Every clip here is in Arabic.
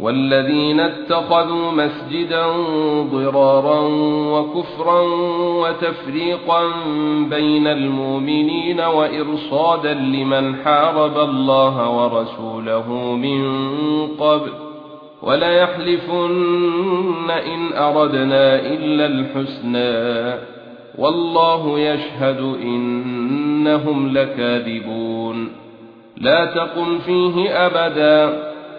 والذين اتخذوا مسجدا ضرارا وكفرا وتفريقا بين المؤمنين وإرصادا لمن حارب الله ورسوله من قبل ولا يحلفن إن أردنا إلا الحسنى والله يشهد إنهم لكاذبون لا تقم فيه أبدا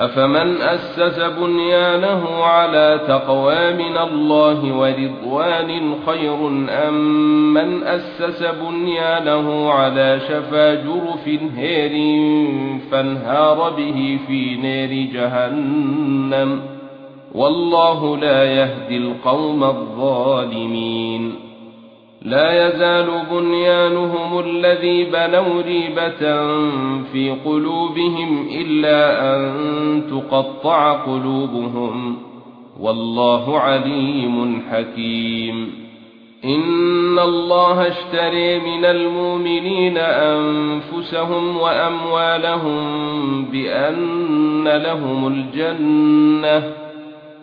أفمن أسس بنيانه على تقوى من الله ورضوان خير أم من أسس بنيانه على شفا جرف هير فانهار به في نار جهنم؟ والله لا يهدي القوم الظالمين. لا يزال بنيانهم الذي بنوا ريبة في قلوبهم إلا أن تقطع قلوبهم. والله عليم حكيم. إن الله اشتري من المؤمنين أنفسهم وأموالهم بأن لهم الجنة